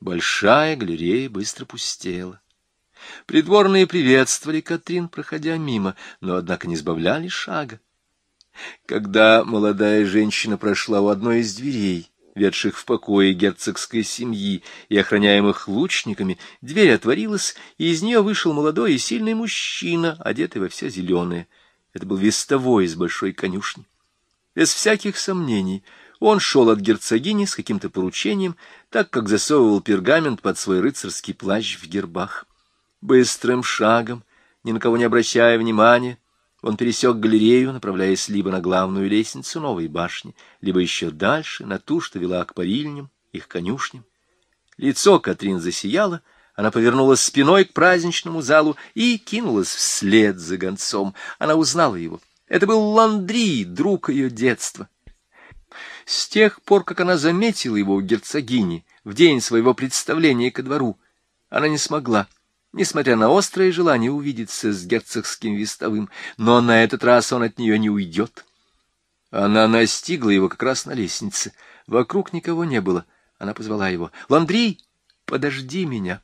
Большая галерея быстро пустела. Придворные приветствовали Катрин, проходя мимо, но, однако, не сбавляли шага. Когда молодая женщина прошла у одной из дверей, ведших в покое герцогской семьи и охраняемых лучниками, дверь отворилась, и из нее вышел молодой и сильный мужчина, одетый во все зеленое. Это был вестовой из большой конюшни. Без всяких сомнений он шел от герцогини с каким-то поручением, так как засовывал пергамент под свой рыцарский плащ в гербах. Быстрым шагом, ни на кого не обращая внимания, он пересек галерею, направляясь либо на главную лестницу новой башни, либо еще дальше, на ту, что вела к парильням, их конюшням. Лицо Катрин засияло, она повернулась спиной к праздничному залу и кинулась вслед за гонцом. Она узнала его. Это был Ландри, друг ее детства. С тех пор, как она заметила его у герцогини в день своего представления ко двору, она не смогла несмотря на острое желание увидеться с герцогским вестовым, но на этот раз он от нее не уйдет. Она настигла его как раз на лестнице. Вокруг никого не было. Она позвала его. «Ландри, подожди меня!»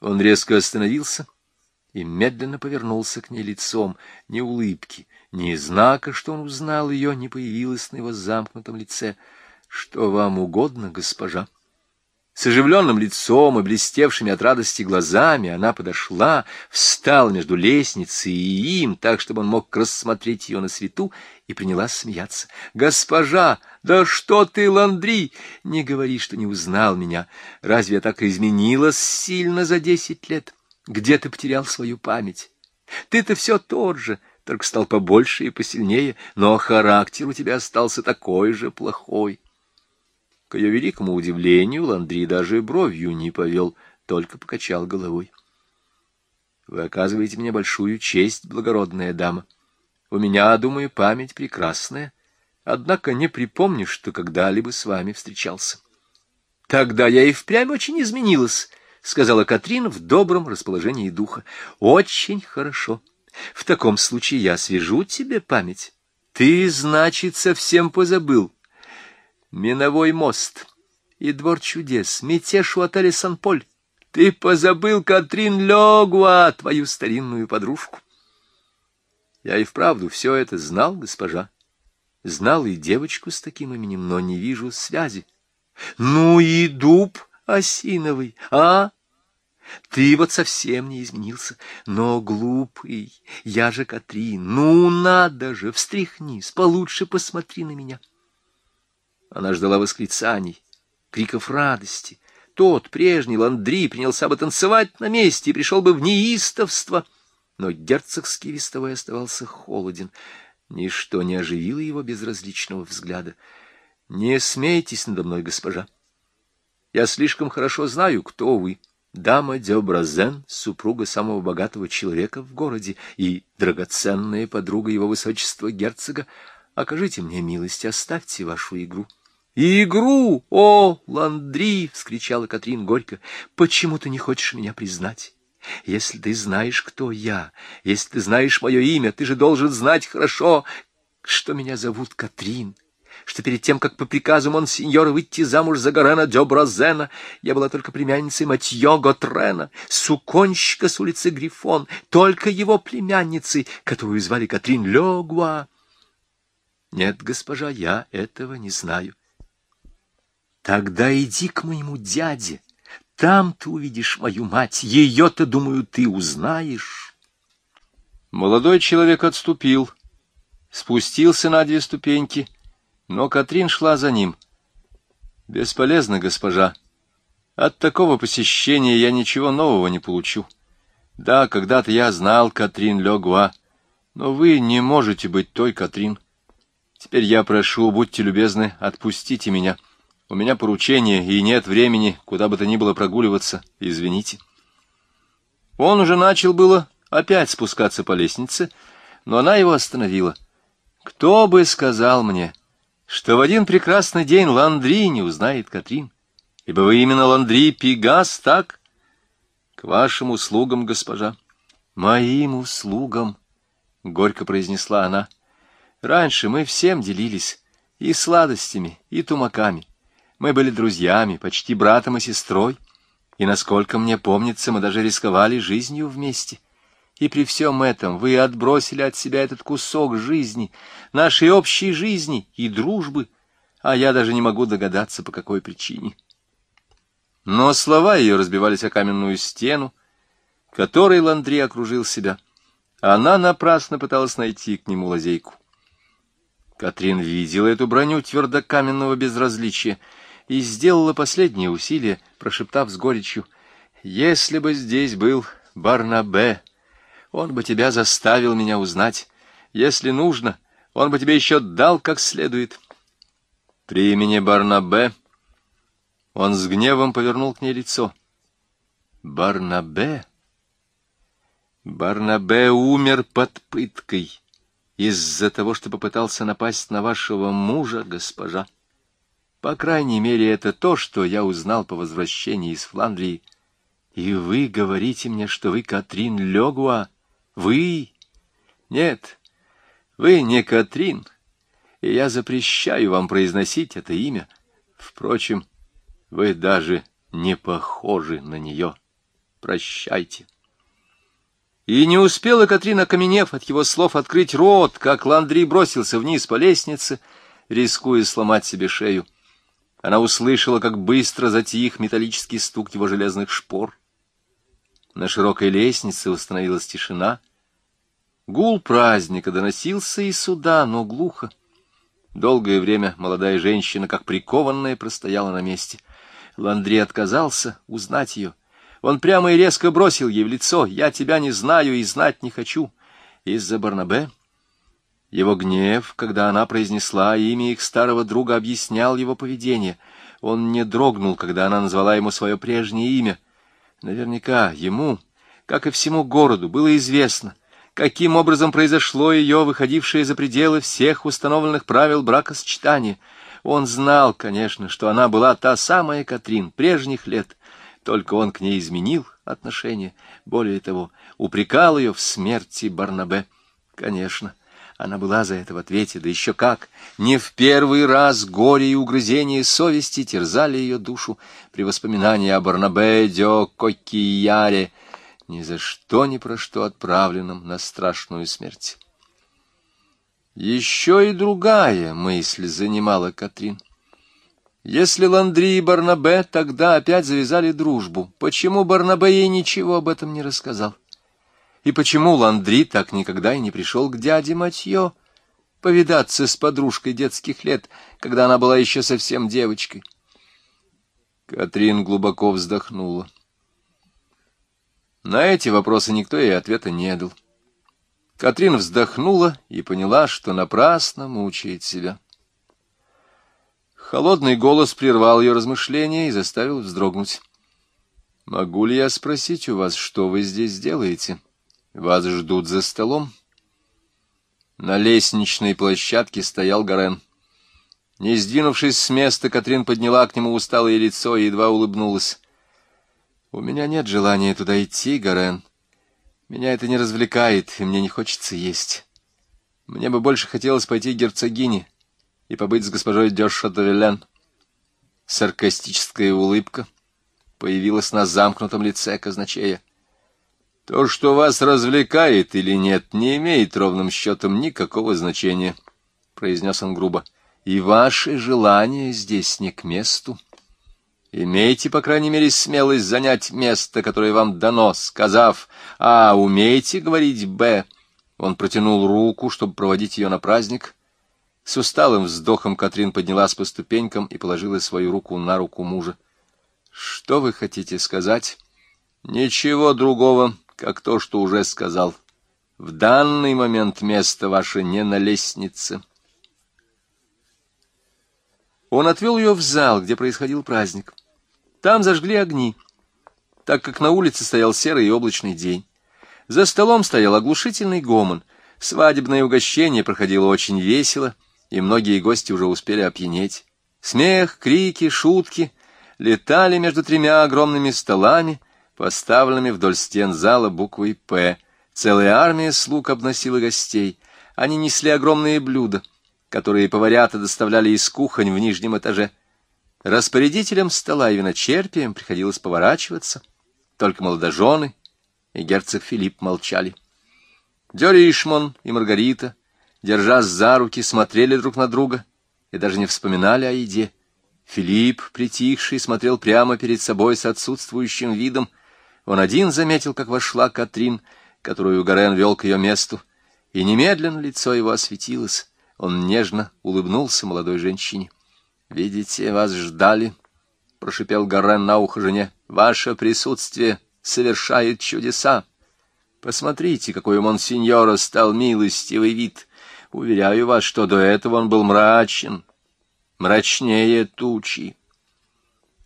Он резко остановился и медленно повернулся к ней лицом. Ни улыбки, ни знака, что он узнал ее, не появилось на его замкнутом лице. «Что вам угодно, госпожа?» С оживленным лицом и блестевшими от радости глазами она подошла, встала между лестницей и им, так, чтобы он мог рассмотреть ее на свету, и принялась смеяться. «Госпожа, да что ты, Ландри! Не говори, что не узнал меня. Разве я так изменилась сильно за десять лет? Где ты потерял свою память? Ты-то все тот же, только стал побольше и посильнее, но характер у тебя остался такой же плохой». К ее великому удивлению Ландри даже бровью не повел, только покачал головой. — Вы оказываете мне большую честь, благородная дама. У меня, думаю, память прекрасная, однако не припомню, что когда-либо с вами встречался. — Тогда я и впрямь очень изменилась, — сказала Катрин в добром расположении духа. — Очень хорошо. В таком случае я свяжу тебе память. Ты, значит, совсем позабыл, Миновой мост и двор чудес, мятеж у отеля Сан-Поль. Ты позабыл Катрин Легуа, твою старинную подружку. Я и вправду все это знал, госпожа. Знал и девочку с таким именем, но не вижу связи. Ну и дуб осиновый, а? Ты вот совсем не изменился, но глупый, я же Катрин, ну надо же, встряхнись, получше посмотри на меня. — она ждала восклицаний, криков радости. Тот, прежний Ландри, принялся бы танцевать на месте и пришел бы в неистовство. Но герцогский вестовой оставался холоден. Ничто не оживило его безразличного взгляда. — Не смейтесь надо мной, госпожа. Я слишком хорошо знаю, кто вы. Дама Дёбразен, супруга самого богатого человека в городе и драгоценная подруга его высочества герцога. Окажите мне милость, оставьте вашу игру. — «Игру! О, Ландри!» — вскричала Катрин горько. «Почему ты не хочешь меня признать? Если ты знаешь, кто я, если ты знаешь мое имя, ты же должен знать хорошо, что меня зовут Катрин» что перед тем, как по приказу монсеньора выйти замуж за Горена Дёбразена, я была только племянницей Матьё Готрена, суконщика с улицы Грифон, только его племянницей, которую звали Катрин Легуа. Нет, госпожа, я этого не знаю. Тогда иди к моему дяде. Там ты увидишь мою мать. Ее-то, думаю, ты узнаешь. Молодой человек отступил, спустился на две ступеньки, но Катрин шла за ним. Бесполезно, госпожа. От такого посещения я ничего нового не получу. Да, когда-то я знал Катрин Легуа, но вы не можете быть той Катрин. Теперь я прошу, будьте любезны, отпустите меня. — у меня поручение, и нет времени, куда бы то ни было прогуливаться. Извините. Он уже начал было опять спускаться по лестнице, но она его остановила. Кто бы сказал мне, что в один прекрасный день Ландри не узнает Катрин? Ибо вы именно Ландри Пегас, так? К вашим услугам, госпожа. Моим услугам, — горько произнесла она. Раньше мы всем делились, и сладостями, и тумаками. Мы были друзьями, почти братом и сестрой, и, насколько мне помнится, мы даже рисковали жизнью вместе. И при всем этом вы отбросили от себя этот кусок жизни, нашей общей жизни и дружбы, а я даже не могу догадаться, по какой причине. Но слова ее разбивались о каменную стену, которой Ландри окружил себя. Она напрасно пыталась найти к нему лазейку. Катрин видела эту броню твердокаменного безразличия и сделала последнее усилие, прошептав с горечью, «Если бы здесь был Барнабе, он бы тебя заставил меня узнать. Если нужно, он бы тебе еще дал как следует». При имени Барнабе он с гневом повернул к ней лицо. «Барнабе?» Барнабе умер под пыткой из-за того, что попытался напасть на вашего мужа, госпожа. По крайней мере, это то, что я узнал по возвращении из Фландрии. И вы говорите мне, что вы Катрин Легуа? Вы? Нет, вы не Катрин, и я запрещаю вам произносить это имя. Впрочем, вы даже не похожи на нее. Прощайте. И не успела Катрина, окаменев от его слов, открыть рот, как Ландри бросился вниз по лестнице, рискуя сломать себе шею. Она услышала, как быстро затих металлический стук его железных шпор. На широкой лестнице установилась тишина. Гул праздника доносился и сюда, но глухо. Долгое время молодая женщина, как прикованная, простояла на месте. Ландри отказался узнать ее — он прямо и резко бросил ей в лицо «Я тебя не знаю и знать не хочу» из-за Барнабе. Его гнев, когда она произнесла имя их старого друга, объяснял его поведение. Он не дрогнул, когда она назвала ему свое прежнее имя. Наверняка ему, как и всему городу, было известно, каким образом произошло ее, выходившее за пределы всех установленных правил бракосочетания. Он знал, конечно, что она была та самая Катрин прежних лет — только он к ней изменил отношение. Более того, упрекал ее в смерти Барнабе. Конечно, она была за это в ответе, да еще как. Не в первый раз горе и угрызение совести терзали ее душу при воспоминании о Барнабе Дё Кокияре, ни за что ни про что отправленном на страшную смерть. Еще и другая мысль занимала Катрин. Если Ландри и Барнабе тогда опять завязали дружбу, почему Барнабе ей ничего об этом не рассказал? И почему Ландри так никогда и не пришел к дяде Матье повидаться с подружкой детских лет, когда она была еще совсем девочкой? Катрин глубоко вздохнула. На эти вопросы никто ей ответа не дал. Катрин вздохнула и поняла, что напрасно мучает себя. Холодный голос прервал ее размышления и заставил вздрогнуть. «Могу ли я спросить у вас, что вы здесь делаете? Вас ждут за столом?» На лестничной площадке стоял Гарен. Не сдвинувшись с места, Катрин подняла к нему усталое лицо и едва улыбнулась. «У меня нет желания туда идти, Гарен. Меня это не развлекает, и мне не хочется есть. Мне бы больше хотелось пойти к герцогине» и побыть с госпожой Дёшатовелен. Саркастическая улыбка появилась на замкнутом лице казначея. То, что вас развлекает или нет, не имеет ровным счетом никакого значения, — произнес он грубо. И ваши желания здесь не к месту. Имейте, по крайней мере, смелость занять место, которое вам дано, сказав «А, умеете говорить «Б». Он протянул руку, чтобы проводить ее на праздник, с усталым вздохом Катрин поднялась по ступенькам и положила свою руку на руку мужа. — Что вы хотите сказать? — Ничего другого, как то, что уже сказал. В данный момент место ваше не на лестнице. Он отвел ее в зал, где происходил праздник. Там зажгли огни, так как на улице стоял серый и облачный день. За столом стоял оглушительный гомон. Свадебное угощение проходило очень весело — и многие гости уже успели опьянеть. Смех, крики, шутки летали между тремя огромными столами, поставленными вдоль стен зала буквой «П». Целая армия слуг обносила гостей. Они несли огромные блюда, которые поварята доставляли из кухонь в нижнем этаже. Распорядителям стола и виночерпием приходилось поворачиваться. Только молодожены и герцог Филипп молчали. Дёришмон и Маргарита, держась за руки, смотрели друг на друга и даже не вспоминали о еде. Филипп, притихший, смотрел прямо перед собой с отсутствующим видом. Он один заметил, как вошла Катрин, которую Горен вел к ее месту, и немедленно лицо его осветилось. Он нежно улыбнулся молодой женщине. «Видите, вас ждали», — прошипел Гаррен на ухо жене. «Ваше присутствие совершает чудеса. Посмотрите, какой у монсеньора стал милостивый вид. Уверяю вас, что до этого он был мрачен, мрачнее тучи».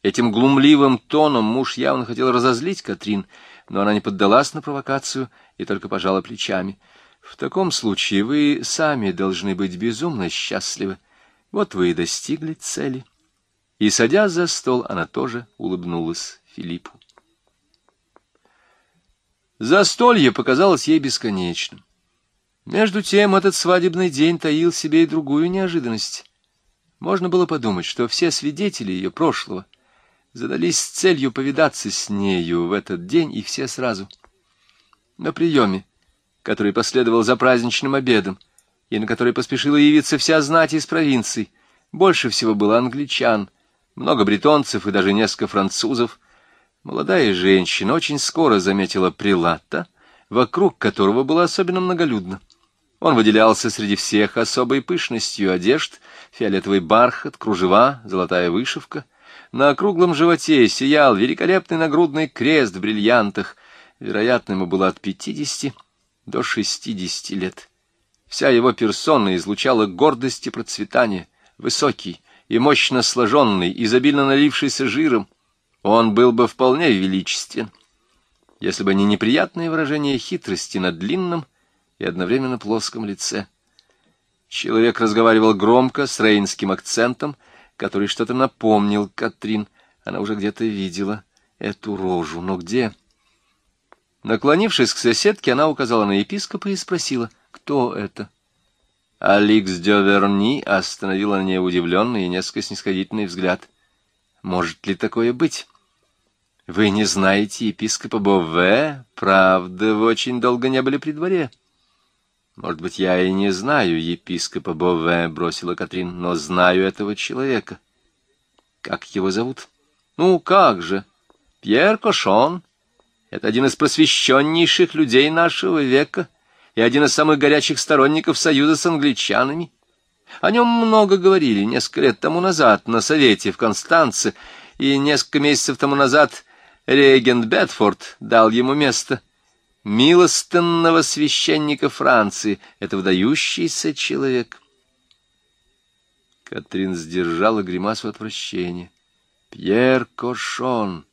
Этим глумливым тоном муж явно хотел разозлить Катрин, но она не поддалась на провокацию и только пожала плечами. «В таком случае вы сами должны быть безумно счастливы», вот вы и достигли цели. И, садясь за стол, она тоже улыбнулась Филиппу. Застолье показалось ей бесконечным. Между тем этот свадебный день таил в себе и другую неожиданность. Можно было подумать, что все свидетели ее прошлого задались целью повидаться с нею в этот день, и все сразу. На приеме, который последовал за праздничным обедом, и на который поспешила явиться вся знать из провинций. Больше всего было англичан, много бретонцев и даже несколько французов. Молодая женщина очень скоро заметила прилата, вокруг которого было особенно многолюдно. Он выделялся среди всех особой пышностью одежд, фиолетовый бархат, кружева, золотая вышивка. На округлом животе сиял великолепный нагрудный крест в бриллиантах. Вероятно, ему было от пятидесяти до шестидесяти лет. Вся его персона излучала гордость и процветание, высокий и мощно сложенный, изобильно налившийся жиром. Он был бы вполне величествен, если бы не неприятное выражение хитрости на длинном и одновременно плоском лице. Человек разговаривал громко, с рейнским акцентом, который что-то напомнил Катрин. Она уже где-то видела эту рожу, но где? Наклонившись к соседке, она указала на епископа и спросила — кто это? Аликс Дёверни остановила на ней удивленный и несколько снисходительный взгляд. Может ли такое быть? Вы не знаете епископа Бове? Правда, вы очень долго не были при дворе. Может быть, я и не знаю епископа Бове, бросила Катрин, но знаю этого человека. Как его зовут? Ну, как же? Пьер Кошон. Это один из просвещеннейших людей нашего века и один из самых горячих сторонников союза с англичанами. О нем много говорили несколько лет тому назад на совете в Констанце, и несколько месяцев тому назад регент Бетфорд дал ему место милостынного священника Франции. Это выдающийся человек. Катрин сдержала гримасу отвращения. Пьер Кошон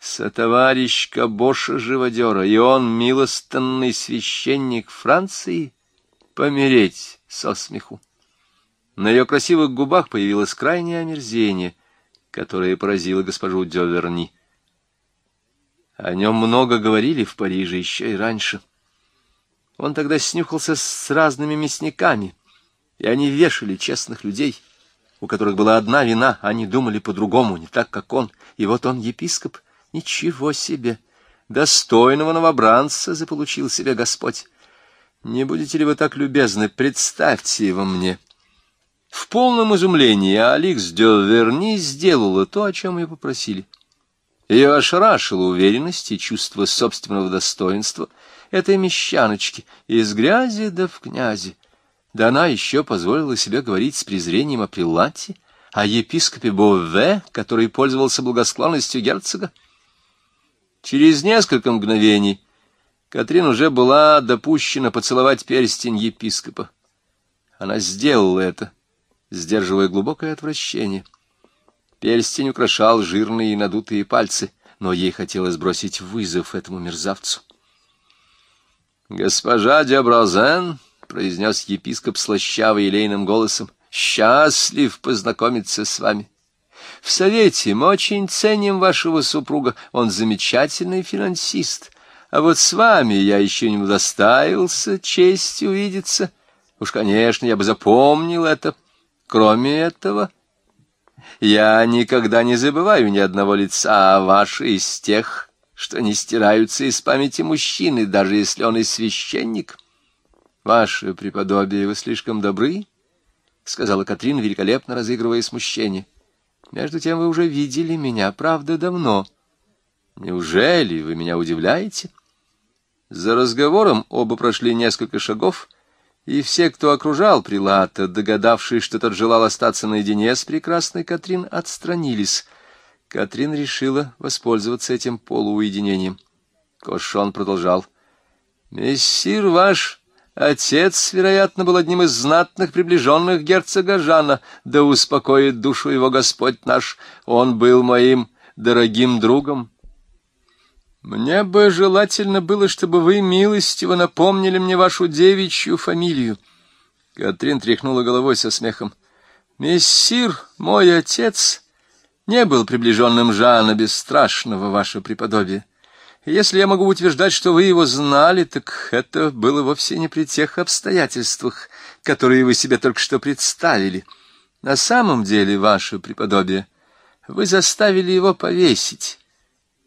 сотоварищ Боша-живодера, и он, милостынный священник Франции, помереть со смеху. На ее красивых губах появилось крайнее омерзение, которое поразило госпожу Дёверни. О нем много говорили в Париже еще и раньше. Он тогда снюхался с разными мясниками, и они вешали честных людей, у которых была одна вина, они думали по-другому, не так, как он, и вот он епископ — Ничего себе! Достойного новобранца заполучил себе Господь. Не будете ли вы так любезны, представьте его мне. В полном изумлении Аликс де Верни сделала то, о чем ее попросили. Ее ошарашила уверенность и чувство собственного достоинства этой мещаночки из грязи да в князи. Да она еще позволила себе говорить с презрением о Прилате, о епископе Бове, который пользовался благосклонностью герцога. Через несколько мгновений Катрин уже была допущена поцеловать перстень епископа. Она сделала это, сдерживая глубокое отвращение. Перстень украшал жирные и надутые пальцы, но ей хотелось бросить вызов этому мерзавцу. «Госпожа Дебразен», — произнес епископ слащавый елейным голосом, — «счастлив познакомиться с вами». В Совете мы очень ценим вашего супруга, он замечательный финансист. А вот с вами я еще не удостаивался чести увидеться. Уж, конечно, я бы запомнил это. Кроме этого, Я никогда не забываю ни одного лица, а ваши из тех, что не стираются из памяти мужчины, даже если он и священник. Ваше преподобие, вы слишком добры, — сказала Катрин, великолепно разыгрывая смущение. Между тем вы уже видели меня, правда, давно. Неужели вы меня удивляете? За разговором оба прошли несколько шагов, и все, кто окружал Прилата, догадавшись, что тот желал остаться наедине с прекрасной Катрин, отстранились. Катрин решила воспользоваться этим полууединением. Кошон продолжал. «Мессир ваш Отец, вероятно, был одним из знатных приближенных герцога Жана, да успокоит душу его Господь наш. Он был моим дорогим другом. Мне бы желательно было, чтобы вы милостиво напомнили мне вашу девичью фамилию. Катрин тряхнула головой со смехом. Мессир, мой отец, не был приближенным Жана Бесстрашного, ваше преподобие. Если я могу утверждать, что вы его знали, так это было вовсе не при тех обстоятельствах, которые вы себе только что представили. На самом деле, ваше преподобие, вы заставили его повесить.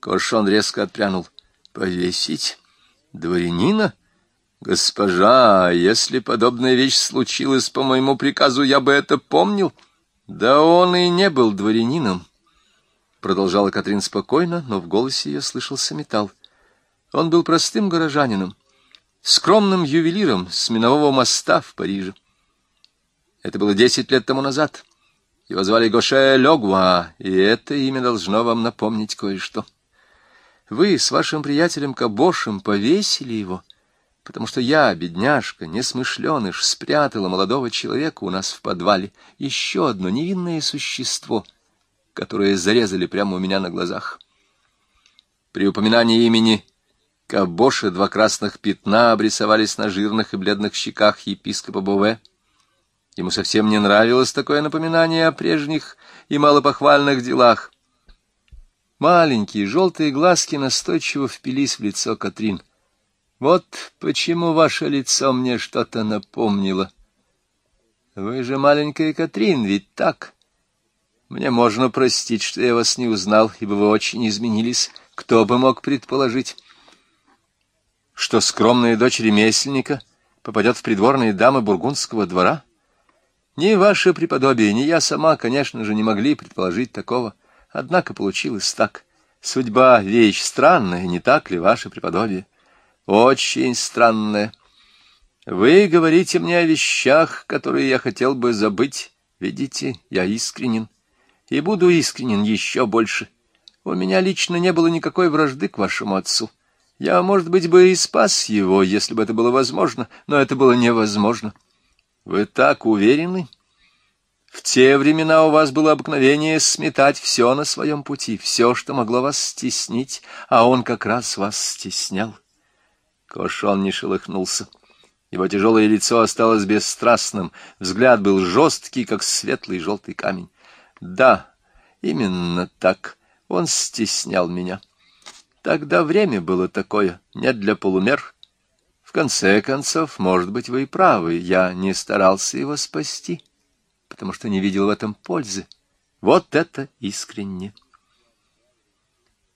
Коршон резко отпрянул. Повесить? Дворянина? Госпожа, если подобная вещь случилась по моему приказу, я бы это помнил. Да он и не был дворянином продолжала Катрин спокойно, но в голосе ее слышался металл. Он был простым горожанином, скромным ювелиром с минового моста в Париже. Это было десять лет тому назад. Его звали Гоше Легуа, и это имя должно вам напомнить кое-что. Вы с вашим приятелем Кабошем повесили его, потому что я, бедняжка, несмышленыш, спрятала молодого человека у нас в подвале, еще одно невинное существо — которые зарезали прямо у меня на глазах. При упоминании имени Кабоши два красных пятна обрисовались на жирных и бледных щеках епископа Бове. Ему совсем не нравилось такое напоминание о прежних и малопохвальных делах. Маленькие желтые глазки настойчиво впились в лицо Катрин. «Вот почему ваше лицо мне что-то напомнило. Вы же маленькая Катрин, ведь так?» Мне можно простить, что я вас не узнал, ибо вы очень изменились. Кто бы мог предположить, что скромная дочь ремесленника попадет в придворные дамы бургундского двора? Ни ваше преподобие, ни я сама, конечно же, не могли предположить такого. Однако получилось так. Судьба — вещь странная, не так ли, ваше преподобие? Очень странная. Вы говорите мне о вещах, которые я хотел бы забыть. Видите, я искренен и буду искренен еще больше. У меня лично не было никакой вражды к вашему отцу. Я, может быть, бы и спас его, если бы это было возможно, но это было невозможно. Вы так уверены? В те времена у вас было обыкновение сметать все на своем пути, все, что могло вас стеснить, а он как раз вас стеснял. Кошон не шелохнулся. Его тяжелое лицо осталось бесстрастным, взгляд был жесткий, как светлый желтый камень. Да, именно так. Он стеснял меня. Тогда время было такое, не для полумер. В конце концов, может быть, вы и правы, я не старался его спасти, потому что не видел в этом пользы. Вот это искренне.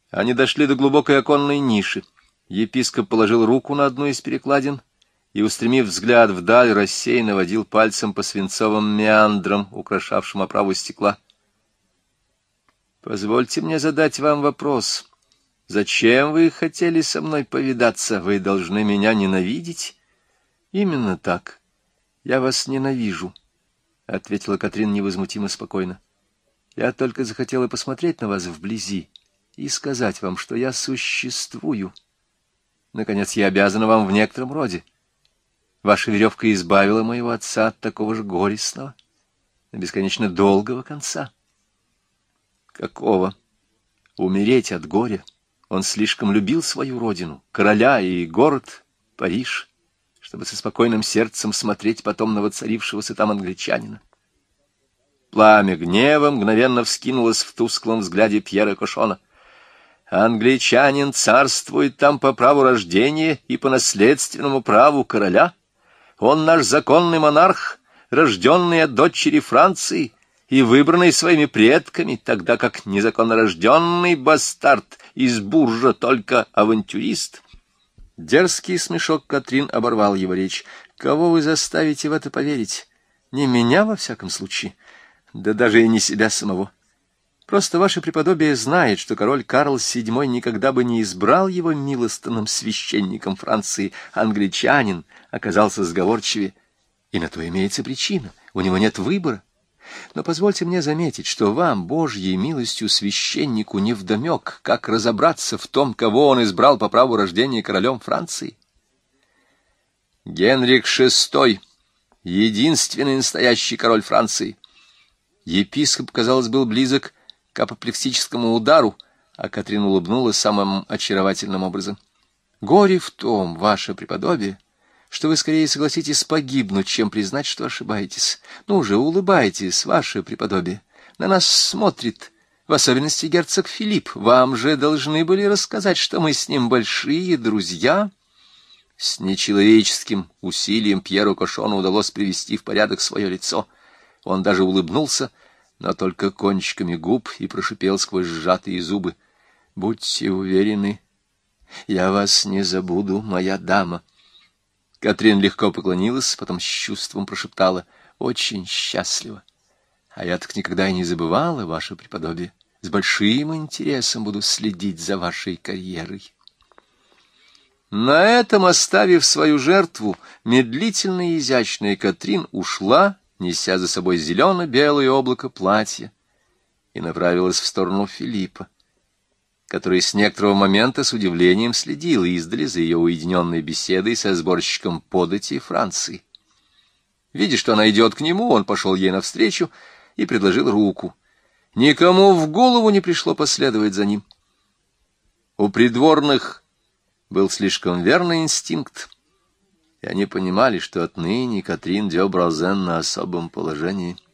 Они дошли до глубокой оконной ниши. Епископ положил руку на одну из перекладин и, устремив взгляд вдаль, рассеянно водил пальцем по свинцовым меандрам, украшавшим оправу стекла. Позвольте мне задать вам вопрос. Зачем вы хотели со мной повидаться? Вы должны меня ненавидеть? Именно так. Я вас ненавижу, — ответила Катрин невозмутимо спокойно. Я только захотела посмотреть на вас вблизи и сказать вам, что я существую. Наконец, я обязана вам в некотором роде. Ваша веревка избавила моего отца от такого же горестного, бесконечно долгого конца. Какого? Умереть от горя. Он слишком любил свою родину, короля и город, Париж, чтобы со спокойным сердцем смотреть потом на воцарившегося там англичанина. Пламя гнева мгновенно вскинулось в тусклом взгляде Пьера Кошона. Англичанин царствует там по праву рождения и по наследственному праву короля. Он наш законный монарх, рожденный от дочери Франции, и выбранный своими предками, тогда как незаконно рожденный бастард из буржа только авантюрист. Дерзкий смешок Катрин оборвал его речь. «Кого вы заставите в это поверить? Не меня, во всяком случае, да даже и не себя самого. Просто ваше преподобие знает, что король Карл VII никогда бы не избрал его милостынным священником Франции. Англичанин оказался сговорчивее, и на то имеется причина. У него нет выбора. Но позвольте мне заметить, что вам, Божьей милостью священнику, невдомек, как разобраться в том, кого он избрал по праву рождения королем Франции. Генрих VI — единственный настоящий король Франции. Епископ, казалось, был близок к апоплексическому удару, а Катрин улыбнулась самым очаровательным образом. «Горе в том, ваше преподобие, что вы скорее согласитесь погибнуть, чем признать, что ошибаетесь. Ну же, улыбайтесь, ваше преподобие. На нас смотрит, в особенности герцог Филипп. Вам же должны были рассказать, что мы с ним большие друзья». С нечеловеческим усилием Пьеру Кошону удалось привести в порядок свое лицо. Он даже улыбнулся, но только кончиками губ и прошипел сквозь сжатые зубы. «Будьте уверены, я вас не забуду, моя дама». Катрин легко поклонилась, потом с чувством прошептала «Очень счастливо». А я так никогда и не забывала, ваше преподобие. С большим интересом буду следить за вашей карьерой. На этом, оставив свою жертву, медлительная и изящная Катрин ушла, неся за собой зелено-белое облако платья, и направилась в сторону Филиппа который с некоторого момента с удивлением следил издали за ее уединенной беседой со сборщиком подати Франции. Видя, что она идет к нему, он пошел ей навстречу и предложил руку. Никому в голову не пришло последовать за ним. У придворных был слишком верный инстинкт, и они понимали, что отныне Катрин Дёбразен на особом положении —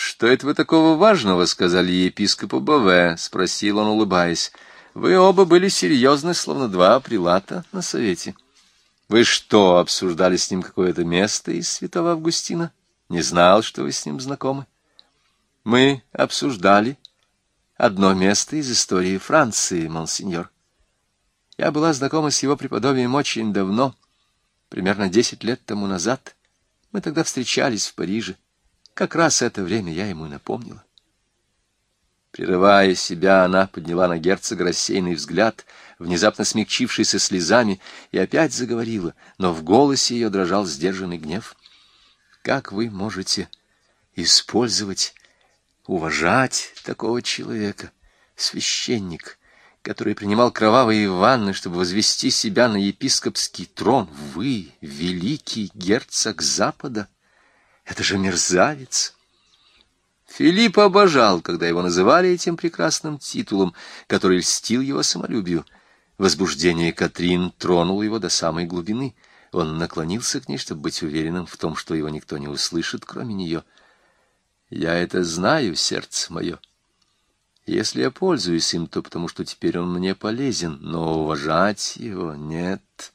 «Что это вы такого важного?» — сказали епископу Баве, — спросил он, улыбаясь. «Вы оба были серьезны, словно два прилата на совете. Вы что, обсуждали с ним какое-то место из святого Августина? Не знал, что вы с ним знакомы?» «Мы обсуждали одно место из истории Франции, монсеньор. Я была знакома с его преподобием очень давно, примерно десять лет тому назад. Мы тогда встречались в Париже». Как раз это время я ему напомнила. Прерывая себя, она подняла на герцога рассеянный взгляд, внезапно смягчившийся слезами, и опять заговорила, но в голосе ее дрожал сдержанный гнев. «Как вы можете использовать, уважать такого человека, священник, который принимал кровавые ванны, чтобы возвести себя на епископский трон? Вы, великий герцог Запада!» Это же мерзавец! Филипп обожал, когда его называли этим прекрасным титулом, который льстил его самолюбию. Возбуждение Катрин тронуло его до самой глубины. Он наклонился к ней, чтобы быть уверенным в том, что его никто не услышит, кроме нее. «Я это знаю, сердце мое. Если я пользуюсь им, то потому что теперь он мне полезен, но уважать его нет.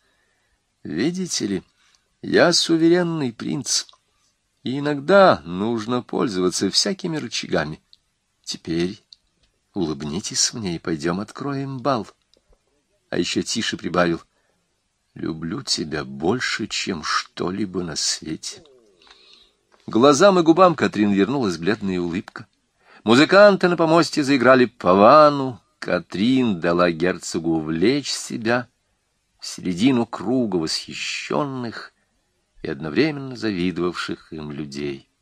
Видите ли, я суверенный принц» и иногда нужно пользоваться всякими рычагами. Теперь улыбнитесь мне и пойдем откроем бал. А еще тише прибавил. Люблю тебя больше, чем что-либо на свете. Глазам и губам Катрин вернулась бледная улыбка. Музыканты на помосте заиграли павану. Катрин дала герцогу увлечь себя в середину круга восхищенных и одновременно завидовавших им людей.